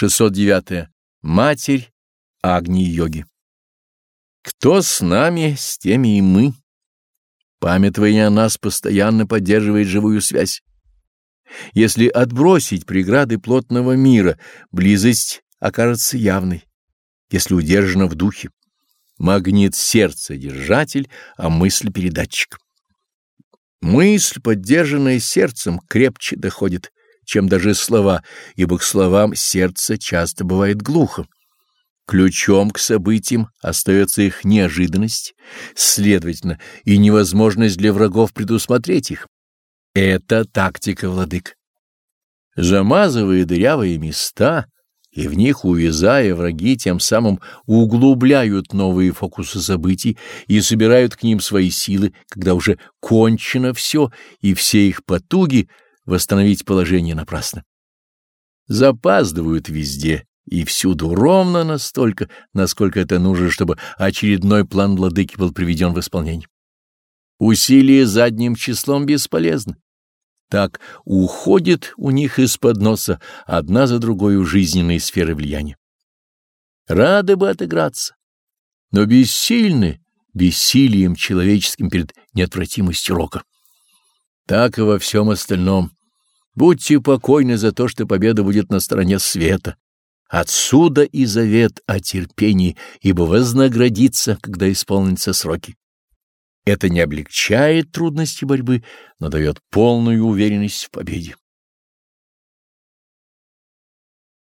609. Матерь Агни-йоги. Кто с нами, с теми и мы. Памятование о нас постоянно поддерживает живую связь. Если отбросить преграды плотного мира, близость окажется явной, если удержана в духе. Магнит сердца — держатель, а мысль — передатчик. Мысль, поддержанная сердцем, крепче доходит, чем даже слова, ибо к словам сердце часто бывает глухо. Ключом к событиям остается их неожиданность, следовательно, и невозможность для врагов предусмотреть их. Это тактика владык. Замазывая дырявые места и в них увязая, враги тем самым углубляют новые фокусы событий и собирают к ним свои силы, когда уже кончено все, и все их потуги восстановить положение напрасно. Запаздывают везде, и всюду ровно настолько, насколько это нужно, чтобы очередной план владыки был приведен в исполнение. Усилия задним числом бесполезны. Так уходит у них из-под носа одна за другой жизненные сферы влияния. Рады бы отыграться, но бессильны бессилием человеческим перед неотвратимостью рока. Так и во всем остальном. Будьте покойны за то, что победа будет на стороне света. Отсюда и завет о терпении, ибо вознаградится, когда исполнятся сроки. Это не облегчает трудности борьбы, но дает полную уверенность в победе.